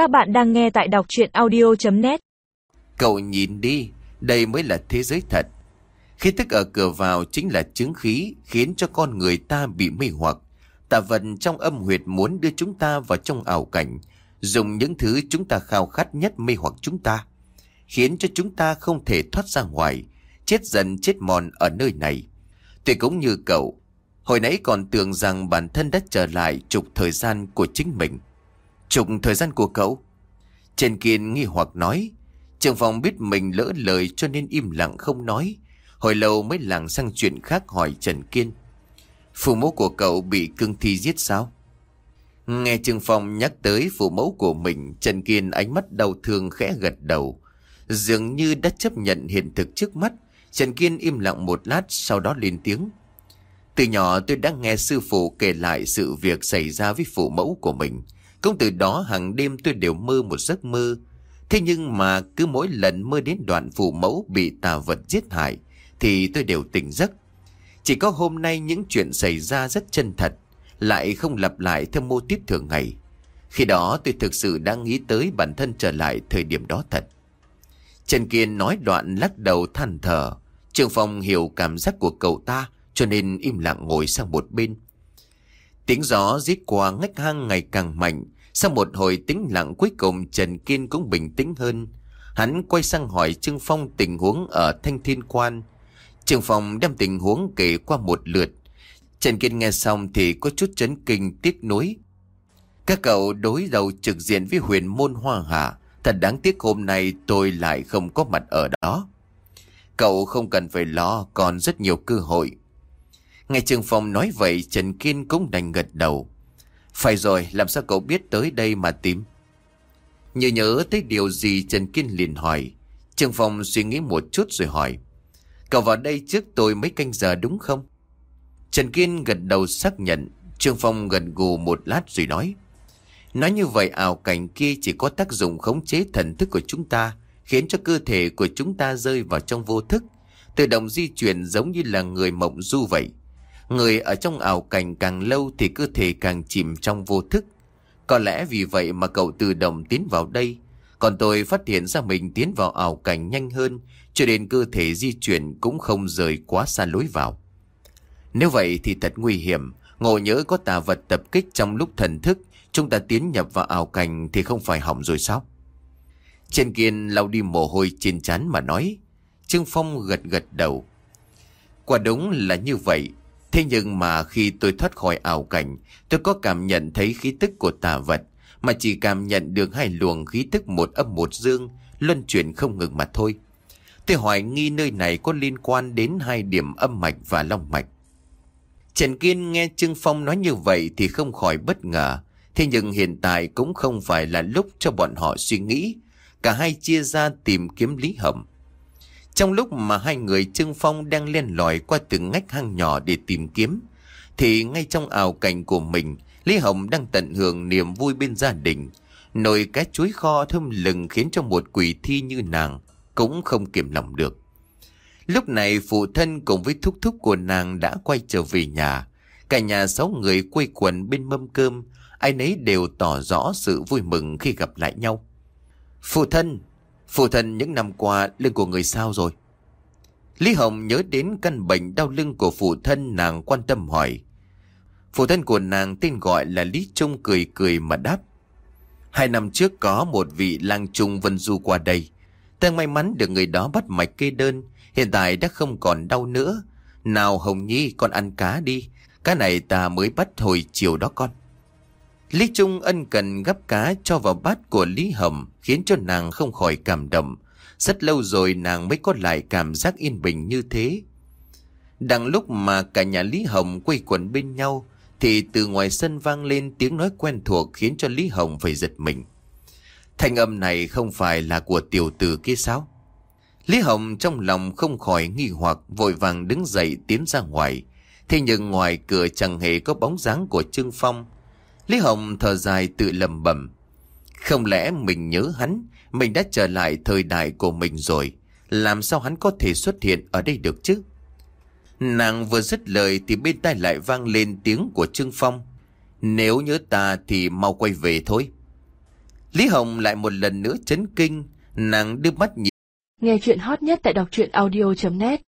Các bạn đang nghe tại đọc chuyện audio.net Cậu nhìn đi, đây mới là thế giới thật. Khí tức ở cửa vào chính là chứng khí khiến cho con người ta bị mê hoặc. Tà vật trong âm huyệt muốn đưa chúng ta vào trong ảo cảnh, dùng những thứ chúng ta khao khát nhất mê hoặc chúng ta, khiến cho chúng ta không thể thoát ra ngoài, chết dần chết mòn ở nơi này. Tuy cũng như cậu, hồi nãy còn tưởng rằng bản thân đã trở lại trục thời gian của chính mình. Trục thời gian của cậu? trần kiên nghi hoặc nói, Trường phòng biết mình lỡ lời cho nên im lặng không nói. Hồi lâu mới làng sang chuyện khác hỏi Trần Kiên. Phụ mẫu của cậu bị cưng thi giết sao? Nghe Trường Phong nhắc tới phụ mẫu của mình, Trần Kiên ánh mắt đau thương khẽ gật đầu. Dường như đã chấp nhận hiện thực trước mắt, Trần Kiên im lặng một lát sau đó lên tiếng. Từ nhỏ tôi đã nghe sư phụ kể lại sự việc xảy ra với phụ mẫu của mình. Cũng từ đó hàng đêm tôi đều mơ một giấc mơ. Thế nhưng mà cứ mỗi lần mơ đến đoạn phụ mẫu bị tà vật giết hại thì tôi đều tỉnh giấc. Chỉ có hôm nay những chuyện xảy ra rất chân thật, lại không lặp lại theo mô típ thường ngày. Khi đó tôi thực sự đã nghĩ tới bản thân trở lại thời điểm đó thật. Trần Kiên nói đoạn lắc đầu than thở. Trường Phong hiểu cảm giác của cậu ta cho nên im lặng ngồi sang một bên. Tiếng gió rít qua ngách hang ngày càng mạnh. Sau một hồi tĩnh lặng cuối cùng Trần Kiên cũng bình tĩnh hơn. Hắn quay sang hỏi Trương Phong tình huống ở Thanh Thiên Quan. Trương Phong đem tình huống kể qua một lượt. Trần Kiên nghe xong thì có chút chấn kinh tiếc nuối. Các cậu đối đầu trực diện với huyền môn hoa hạ. Thật đáng tiếc hôm nay tôi lại không có mặt ở đó. Cậu không cần phải lo, còn rất nhiều cơ hội. Nghe Trương Phong nói vậy, Trần Kiên cũng đành gật đầu. Phải rồi, làm sao cậu biết tới đây mà tìm? nhớ nhớ tới điều gì Trần Kiên liền hỏi. Trương Phong suy nghĩ một chút rồi hỏi. Cậu vào đây trước tôi mấy canh giờ đúng không? Trần Kiên gật đầu xác nhận. Trương Phong gần gù một lát rồi nói. Nói như vậy ảo cảnh kia chỉ có tác dụng khống chế thần thức của chúng ta, khiến cho cơ thể của chúng ta rơi vào trong vô thức, tự động di chuyển giống như là người mộng du vậy. Người ở trong ảo cảnh càng lâu thì cơ thể càng chìm trong vô thức. Có lẽ vì vậy mà cậu tự động tiến vào đây. Còn tôi phát hiện ra mình tiến vào ảo cảnh nhanh hơn, cho nên cơ thể di chuyển cũng không rời quá xa lối vào. Nếu vậy thì thật nguy hiểm, ngộ nhớ có tà vật tập kích trong lúc thần thức, chúng ta tiến nhập vào ảo cảnh thì không phải hỏng rồi sao? Trên kiên lau đi mồ hôi trên chán mà nói. Trương Phong gật gật đầu. Quả đúng là như vậy, Thế nhưng mà khi tôi thoát khỏi ảo cảnh, tôi có cảm nhận thấy khí tức của tà vật, mà chỉ cảm nhận được hai luồng khí tức một âm một dương, luân chuyển không ngừng mà thôi. Tôi hoài nghi nơi này có liên quan đến hai điểm âm mạch và long mạch. Trần Kiên nghe Trương Phong nói như vậy thì không khỏi bất ngờ. Thế nhưng hiện tại cũng không phải là lúc cho bọn họ suy nghĩ. Cả hai chia ra tìm kiếm Lý hầm. Trong lúc mà hai người Trương Phong đang len lỏi qua từng ngách hang nhỏ để tìm kiếm, thì ngay trong ảo cảnh của mình, Lý Hồng đang tận hưởng niềm vui bên gia đình. Nồi cái chuối kho thơm lừng khiến cho một quỷ thi như nàng cũng không kiềm lòng được. Lúc này phụ thân cùng với thúc thúc của nàng đã quay trở về nhà. Cả nhà sáu người quây quần bên mâm cơm, ai nấy đều tỏ rõ sự vui mừng khi gặp lại nhau. Phụ thân, Phụ thân những năm qua lưng của người sao rồi? Lý Hồng nhớ đến căn bệnh đau lưng của phụ thân nàng quan tâm hỏi. Phụ thân của nàng tên gọi là Lý Trung cười cười mà đáp. Hai năm trước có một vị lang trung vân du qua đây. Ta may mắn được người đó bắt mạch kê đơn. Hiện tại đã không còn đau nữa. Nào Hồng Nhi, con ăn cá đi. Cá này ta mới bắt hồi chiều đó con. Lý Trung ân cần gấp cá cho vào bát của Lý Hồng khiến cho nàng không khỏi cảm động. Rất lâu rồi nàng mới có lại cảm giác yên bình như thế. Đằng lúc mà cả nhà Lý Hồng quây quần bên nhau, thì từ ngoài sân vang lên tiếng nói quen thuộc khiến cho Lý Hồng phải giật mình. Thanh âm này không phải là của tiểu tử kia sao? Lý Hồng trong lòng không khỏi nghi hoặc, vội vàng đứng dậy tiến ra ngoài. Thế nhưng ngoài cửa chẳng hề có bóng dáng của Trương Phong. Lý Hồng thở dài tự lầm bẩm không lẽ mình nhớ hắn, mình đã trở lại thời đại của mình rồi. Làm sao hắn có thể xuất hiện ở đây được chứ? Nàng vừa dứt lời thì bên tai lại vang lên tiếng của Trương Phong. Nếu nhớ ta thì mau quay về thôi. Lý Hồng lại một lần nữa chấn kinh, nàng đưa mắt nhìn. Nghe chuyện hot nhất tại đọc truyện audio.net